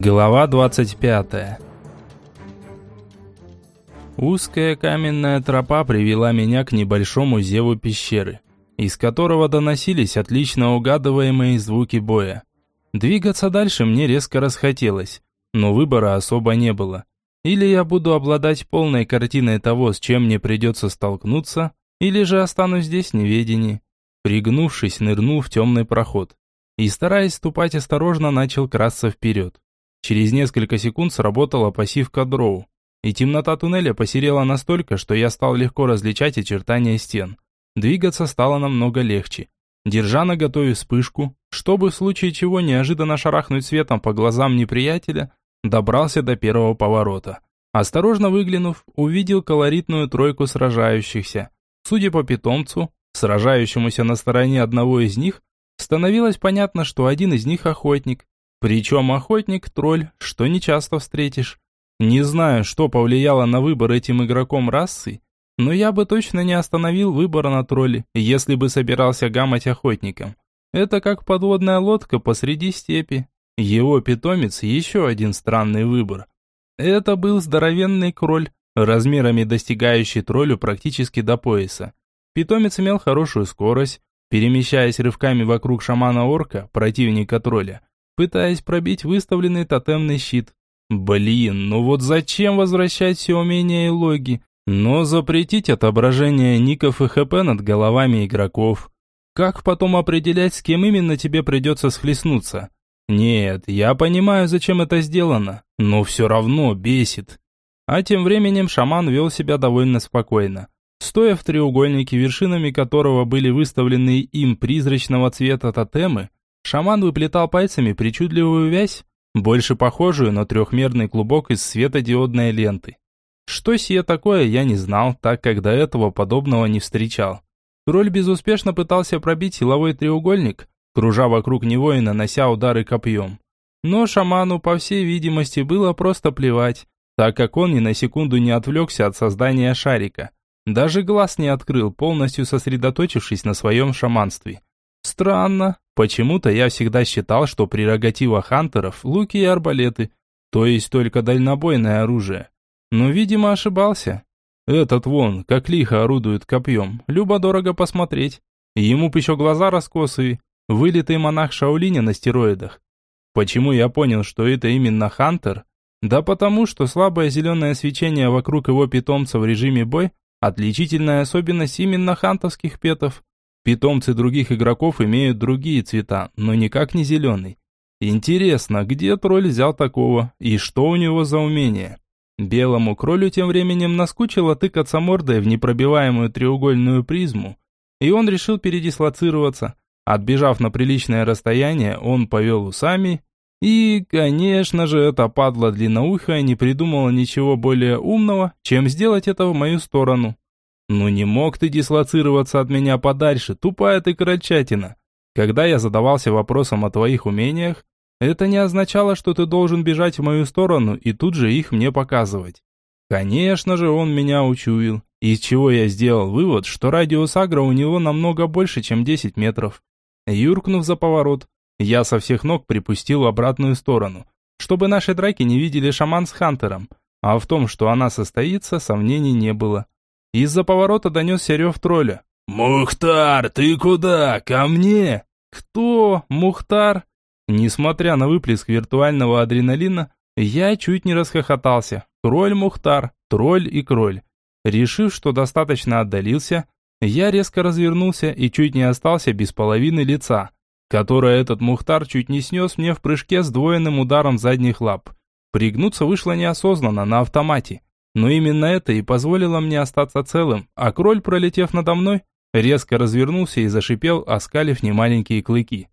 Глава 25 Узкая каменная тропа привела меня к небольшому зеву пещеры, из которого доносились отлично угадываемые звуки боя. Двигаться дальше мне резко расхотелось, но выбора особо не было. Или я буду обладать полной картиной того, с чем мне придется столкнуться, или же останусь здесь в неведении. Пригнувшись, нырнул в темный проход. И, стараясь ступать осторожно, начал красться вперед. Через несколько секунд сработала пассивка дроу, и темнота туннеля посерела настолько, что я стал легко различать очертания стен. Двигаться стало намного легче. Держа на готове вспышку, чтобы в случае чего неожиданно шарахнуть светом по глазам неприятеля, добрался до первого поворота. Осторожно выглянув, увидел колоритную тройку сражающихся. Судя по питомцу, сражающемуся на стороне одного из них, становилось понятно, что один из них охотник, причем охотник-тролль, что не часто встретишь. Не знаю, что повлияло на выбор этим игроком расы, но я бы точно не остановил выбор на тролле, если бы собирался гамать охотником. Это как подводная лодка посреди степи. Его питомец – еще один странный выбор. Это был здоровенный кроль, размерами достигающий троллю практически до пояса. Питомец имел хорошую скорость, перемещаясь рывками вокруг шамана-орка, противника тролля, пытаясь пробить выставленный тотемный щит. Блин, ну вот зачем возвращать все умения и логи, но запретить отображение ников и хп над головами игроков? Как потом определять, с кем именно тебе придется схлестнуться? Нет, я понимаю, зачем это сделано, но все равно бесит. А тем временем шаман вел себя довольно спокойно. Стоя в треугольнике, вершинами которого были выставлены им призрачного цвета тотемы, Шаман выплетал пальцами причудливую вязь, больше похожую на трехмерный клубок из светодиодной ленты. Что сие такое, я не знал, так как до этого подобного не встречал. Кроль безуспешно пытался пробить силовой треугольник, кружа вокруг него и нанося удары копьем. Но шаману, по всей видимости, было просто плевать, так как он ни на секунду не отвлекся от создания шарика. Даже глаз не открыл, полностью сосредоточившись на своем шаманстве. Странно, почему-то я всегда считал, что прерогатива хантеров – луки и арбалеты, то есть только дальнобойное оружие. Но, видимо, ошибался. Этот вон, как лихо орудует копьем, любо-дорого посмотреть. Ему еще глаза раскосые, вылитый монах Шаолиня на стероидах. Почему я понял, что это именно хантер? Да потому, что слабое зеленое свечение вокруг его питомца в режиме бой – отличительная особенность именно хантовских петов. Питомцы других игроков имеют другие цвета, но никак не зеленый. Интересно, где тролль взял такого и что у него за умение? Белому кролю тем временем наскучило тыкаться мордой в непробиваемую треугольную призму, и он решил передислоцироваться. Отбежав на приличное расстояние, он повел усами, и, конечно же, эта падла длинноухая не придумала ничего более умного, чем сделать это в мою сторону. «Ну не мог ты дислоцироваться от меня подальше, тупая ты крольчатина. Когда я задавался вопросом о твоих умениях, это не означало, что ты должен бежать в мою сторону и тут же их мне показывать. Конечно же, он меня учуял, из чего я сделал вывод, что радиус агро у него намного больше, чем 10 метров. Юркнув за поворот, я со всех ног припустил в обратную сторону, чтобы наши драки не видели шаман с Хантером, а в том, что она состоится, сомнений не было. Из-за поворота донесся рев тролля. «Мухтар, ты куда? Ко мне?» «Кто? Мухтар?» Несмотря на выплеск виртуального адреналина, я чуть не расхохотался. Кроль Мухтар, тролль и кроль. Решив, что достаточно отдалился, я резко развернулся и чуть не остался без половины лица, которое этот Мухтар чуть не снес мне в прыжке с двойным ударом задних лап. Пригнуться вышло неосознанно, на автомате. Но именно это и позволило мне остаться целым, а кроль, пролетев надо мной, резко развернулся и зашипел, оскалив немаленькие клыки.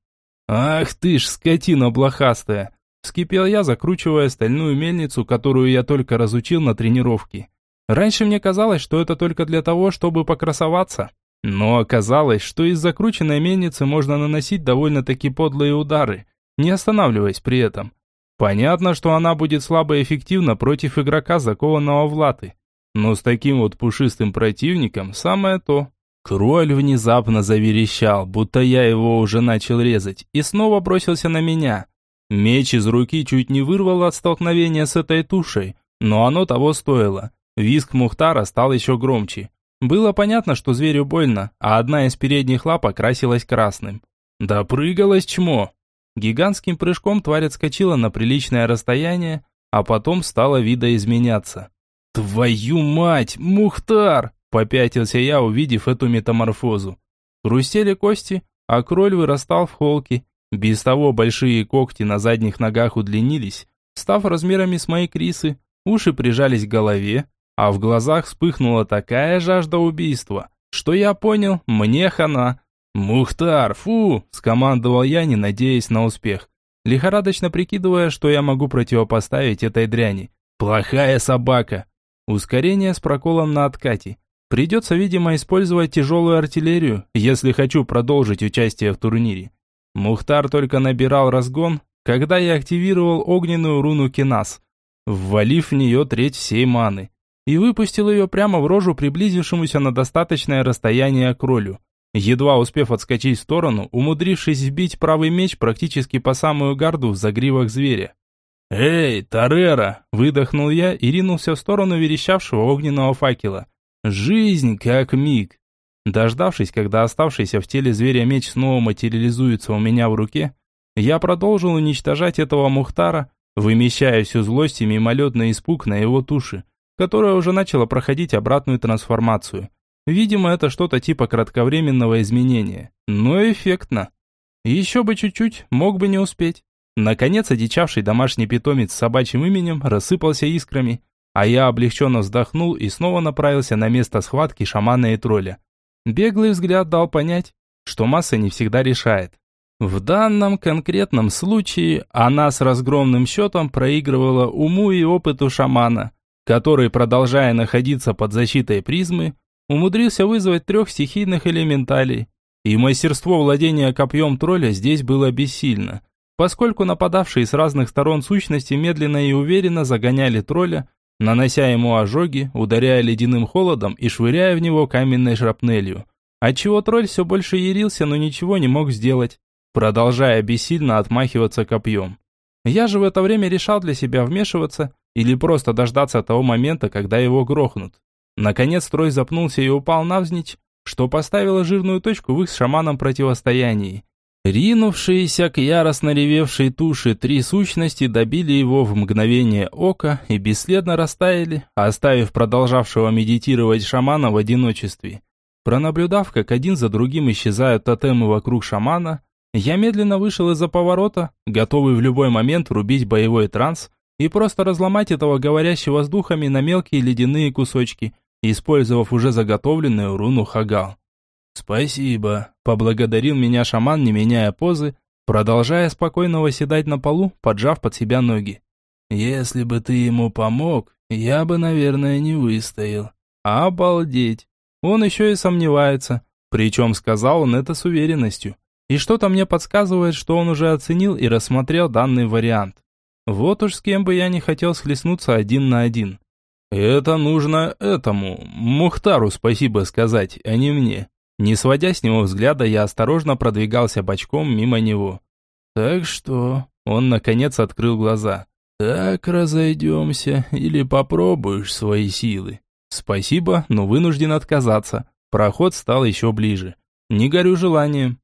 «Ах ты ж, скотина блохастая!» Вскипел я, закручивая стальную мельницу, которую я только разучил на тренировке. Раньше мне казалось, что это только для того, чтобы покрасоваться. Но оказалось, что из закрученной мельницы можно наносить довольно-таки подлые удары, не останавливаясь при этом. Понятно, что она будет слабо эффективна против игрока, закованного в латы. Но с таким вот пушистым противником самое то. Кроль внезапно заверещал, будто я его уже начал резать, и снова бросился на меня. Меч из руки чуть не вырвал от столкновения с этой тушей, но оно того стоило. Виск Мухтара стал еще громче. Было понятно, что зверю больно, а одна из передних лап окрасилась красным. Допрыгалась чмо. Гигантским прыжком тварь отскочила на приличное расстояние, а потом стала видоизменяться. «Твою мать, Мухтар!» – попятился я, увидев эту метаморфозу. Хрустели кости, а кроль вырастал в холке. Без того большие когти на задних ногах удлинились, став размерами с моей крисы, уши прижались к голове, а в глазах вспыхнула такая жажда убийства, что я понял, мне хана. «Мухтар, фу!» – скомандовал я, не надеясь на успех, лихорадочно прикидывая, что я могу противопоставить этой дряни. «Плохая собака!» Ускорение с проколом на откате. Придется, видимо, использовать тяжелую артиллерию, если хочу продолжить участие в турнире. Мухтар только набирал разгон, когда я активировал огненную руну Кинас, ввалив в нее треть всей маны и выпустил ее прямо в рожу приблизившемуся на достаточное расстояние кролю. Едва успев отскочить в сторону, умудрившись вбить правый меч практически по самую гарду в загривок зверя. «Эй, Тарера!» – выдохнул я и ринулся в сторону верещавшего огненного факела. «Жизнь как миг!» Дождавшись, когда оставшийся в теле зверя меч снова материализуется у меня в руке, я продолжил уничтожать этого Мухтара, вымещая всю злость и мимолетный испуг на его туше – которая уже начала проходить обратную трансформацию. Видимо, это что-то типа кратковременного изменения, но эффектно. Еще бы чуть-чуть, мог бы не успеть. Наконец, одичавший домашний питомец с собачьим именем рассыпался искрами, а я облегченно вздохнул и снова направился на место схватки шамана и тролля. Беглый взгляд дал понять, что масса не всегда решает. В данном конкретном случае она с разгромным счетом проигрывала уму и опыту шамана, который, продолжая находиться под защитой призмы, умудрился вызвать трех стихийных элементалей. И мастерство владения копьем тролля здесь было бессильно, поскольку нападавшие с разных сторон сущности медленно и уверенно загоняли тролля, нанося ему ожоги, ударяя ледяным холодом и швыряя в него каменной шрапнелью. Отчего тролль все больше ярился, но ничего не мог сделать, продолжая бессильно отмахиваться копьем. Я же в это время решал для себя вмешиваться или просто дождаться того момента, когда его грохнут. Наконец строй запнулся и упал навзничь, что поставило жирную точку в их с шаманом противостоянии. Ринувшиеся к яростно ревевшей туше три сущности добили его в мгновение ока и бесследно растаяли, оставив продолжавшего медитировать шамана в одиночестве. Пронаблюдав, как один за другим исчезают тотемы вокруг шамана, я медленно вышел из-за поворота, готовый в любой момент врубить боевой транс и просто разломать этого говорящего с духами на мелкие ледяные кусочки, использовав уже заготовленную руну Хагал. «Спасибо», – поблагодарил меня шаман, не меняя позы, продолжая спокойно восседать на полу, поджав под себя ноги. «Если бы ты ему помог, я бы, наверное, не выстоял». «Обалдеть! Он еще и сомневается. Причем сказал он это с уверенностью. И что-то мне подсказывает, что он уже оценил и рассмотрел данный вариант. Вот уж с кем бы я не хотел схлестнуться один на один. Это нужно этому, Мухтару спасибо сказать, а не мне. Не сводя с него взгляда, я осторожно продвигался бочком мимо него. Так что, он наконец открыл глаза. Так разойдемся или попробуешь свои силы. Спасибо, но вынужден отказаться. Проход стал еще ближе. Не горю желанием.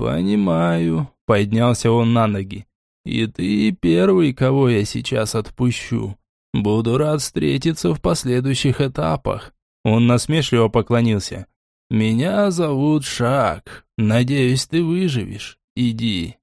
«Понимаю», — поднялся он на ноги. «И ты первый, кого я сейчас отпущу. Буду рад встретиться в последующих этапах». Он насмешливо поклонился. «Меня зовут Шак. Надеюсь, ты выживешь. Иди».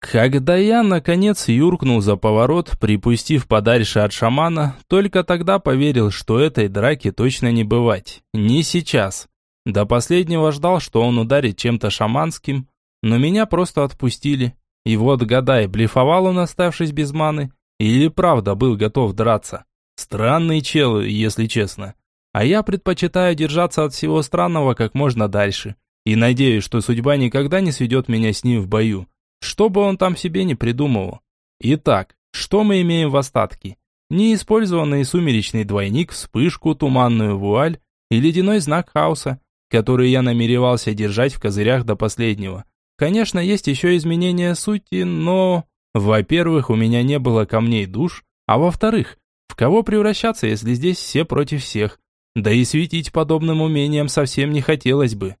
Когда я, наконец, юркнул за поворот, припустив подальше от шамана, только тогда поверил, что этой драки точно не бывать. Не сейчас. До последнего ждал, что он ударит чем-то шаманским, но меня просто отпустили. И вот гадай, блефовал он, оставшись без маны, или правда был готов драться. Странный чел, если честно. А я предпочитаю держаться от всего странного как можно дальше. И надеюсь, что судьба никогда не сведет меня с ним в бою. Что бы он там себе не придумывал. Итак, что мы имеем в остатке? Неиспользованный сумеречный двойник, вспышку, туманную вуаль и ледяной знак хаоса, который я намеревался держать в козырях до последнего. Конечно, есть еще изменения сути, но... Во-первых, у меня не было камней душ, а во-вторых, в кого превращаться, если здесь все против всех? Да и светить подобным умением совсем не хотелось бы.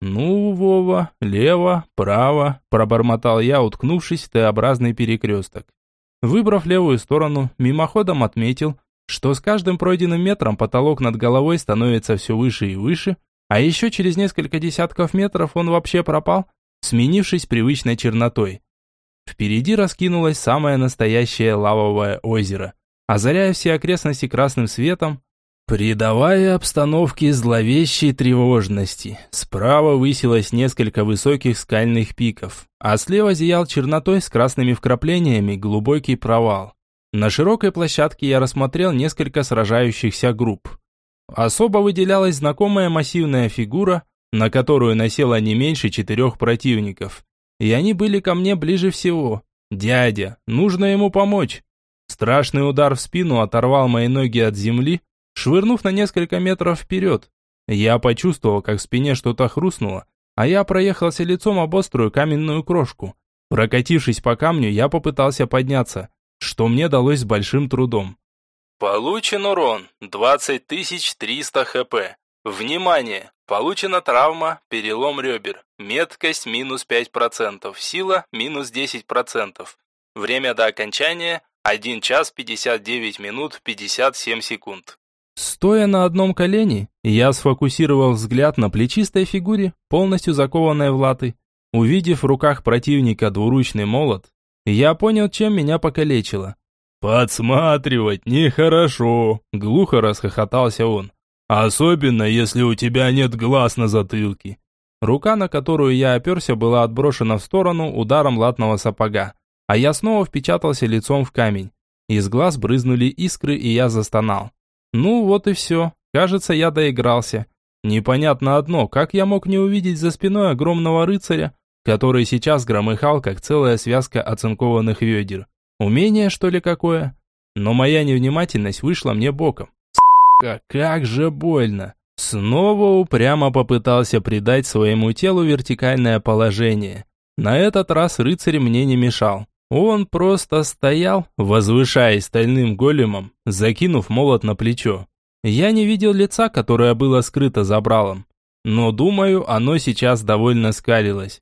«Ну, Вова, лево, право», – пробормотал я, уткнувшись в Т-образный перекресток. Выбрав левую сторону, мимоходом отметил, что с каждым пройденным метром потолок над головой становится все выше и выше, а еще через несколько десятков метров он вообще пропал, сменившись привычной чернотой. Впереди раскинулось самое настоящее лавовое озеро, озаряя все окрестности красным светом, придавая обстановке зловещей тревожности. Справа высилось несколько высоких скальных пиков, а слева зиял чернотой с красными вкраплениями глубокий провал. На широкой площадке я рассмотрел несколько сражающихся групп. Особо выделялась знакомая массивная фигура, на которую насело не меньше четырех противников. И они были ко мне ближе всего. «Дядя, нужно ему помочь!» Страшный удар в спину оторвал мои ноги от земли, швырнув на несколько метров вперед. Я почувствовал, как в спине что-то хрустнуло, а я проехался лицом об острую каменную крошку. Прокатившись по камню, я попытался подняться, что мне далось с большим трудом. Получен урон 20300 хп. Внимание! Получена травма, перелом ребер. Меткость минус 5%, сила минус 10%. Время до окончания 1 час 59 минут 57 секунд. Стоя на одном колене, я сфокусировал взгляд на плечистой фигуре, полностью закованной в латы. Увидев в руках противника двуручный молот, я понял, чем меня покалечило. «Подсматривать нехорошо», — глухо расхохотался он. «Особенно, если у тебя нет глаз на затылке». Рука, на которую я оперся, была отброшена в сторону ударом латного сапога, а я снова впечатался лицом в камень. Из глаз брызнули искры, и я застонал. Ну вот и все. Кажется, я доигрался. Непонятно одно, как я мог не увидеть за спиной огромного рыцаря, который сейчас громыхал, как целая связка оцинкованных ведер. Умение, что ли, какое? Но моя невнимательность вышла мне боком. Сука, как же больно. Снова упрямо попытался придать своему телу вертикальное положение. На этот раз рыцарь мне не мешал. Он просто стоял, возвышаясь стальным големом, закинув молот на плечо. Я не видел лица, которое было скрыто забралом. Но, думаю, оно сейчас довольно скалилось.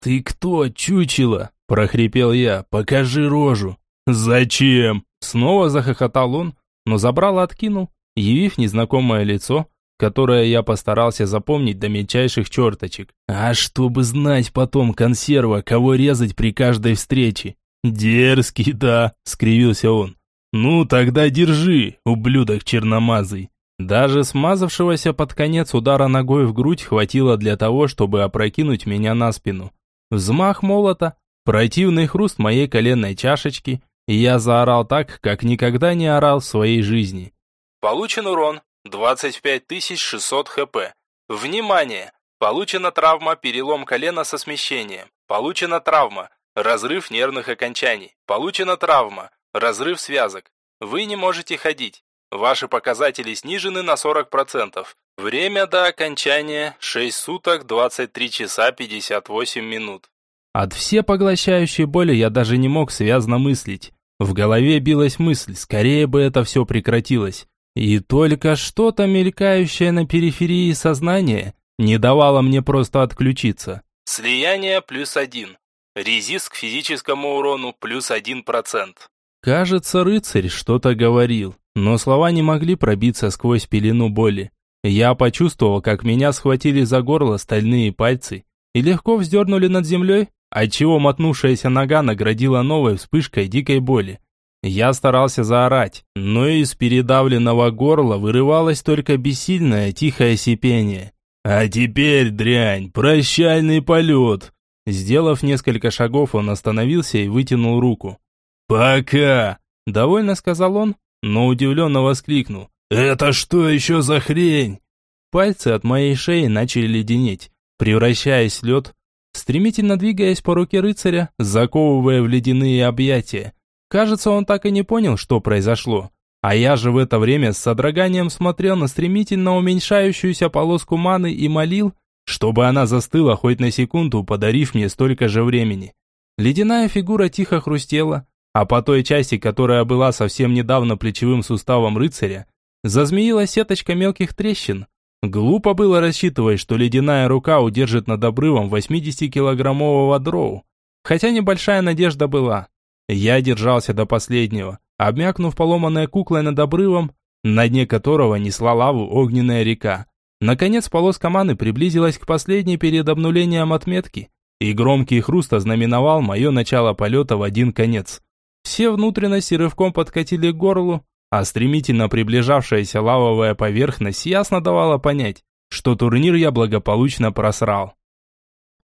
«Ты кто, чучело?» – прохрипел я. «Покажи рожу». «Зачем?» Снова захохотал он, но забрало откинул, явив незнакомое лицо, которое я постарался запомнить до мельчайших черточек. «А чтобы знать потом консерва, кого резать при каждой встрече». «Дерзкий, да», — скривился он. «Ну, тогда держи, ублюдок черномазый». Даже смазавшегося под конец удара ногой в грудь хватило для того, чтобы опрокинуть меня на спину. Взмах молота, противный хруст моей коленной чашечки, и я заорал так, как никогда не орал в своей жизни. Получен урон 25600 хп. Внимание! Получена травма перелом колена со смещением. Получена травма разрыв нервных окончаний. Получена травма разрыв связок. Вы не можете ходить. Ваши показатели снижены на 40%. Время до окончания 6 суток 23 часа 58 минут. От всепоглощающей боли я даже не мог связно мыслить. В голове билась мысль, скорее бы это все прекратилось. И только что-то мелькающее на периферии сознания не давало мне просто отключиться. Слияние плюс один. Резист к физическому урону плюс один процент. Кажется, рыцарь что-то говорил, но слова не могли пробиться сквозь пелену боли. Я почувствовал, как меня схватили за горло стальные пальцы и легко вздернули над землей, отчего мотнувшаяся нога наградила новой вспышкой дикой боли. Я старался заорать, но из передавленного горла вырывалось только бессильное тихое сипение. «А теперь, дрянь, прощальный полет!» Сделав несколько шагов, он остановился и вытянул руку. «Пока!» – довольно сказал он, но удивленно воскликнул. «Это что еще за хрень?» Пальцы от моей шеи начали леденеть, превращаясь в лед, стремительно двигаясь по руке рыцаря, заковывая в ледяные объятия. Кажется, он так и не понял, что произошло. А я же в это время с содроганием смотрел на стремительно уменьшающуюся полоску маны и молил, чтобы она застыла хоть на секунду, подарив мне столько же времени. Ледяная фигура тихо хрустела, а по той части, которая была совсем недавно плечевым суставом рыцаря, зазмеилась сеточка мелких трещин. Глупо было рассчитывать, что ледяная рука удержит над обрывом 80-килограммового дроу. Хотя небольшая надежда была. Я держался до последнего, обмякнув поломанной куклой над обрывом, на дне которого несла лаву огненная река. Наконец полоска маны приблизилась к последней перед обнулением отметки, и громкий хруст ознаменовал мое начало полета в один конец. Все внутренности рывком подкатили к горлу, а стремительно приближавшаяся лавовая поверхность ясно давала понять, что турнир я благополучно просрал.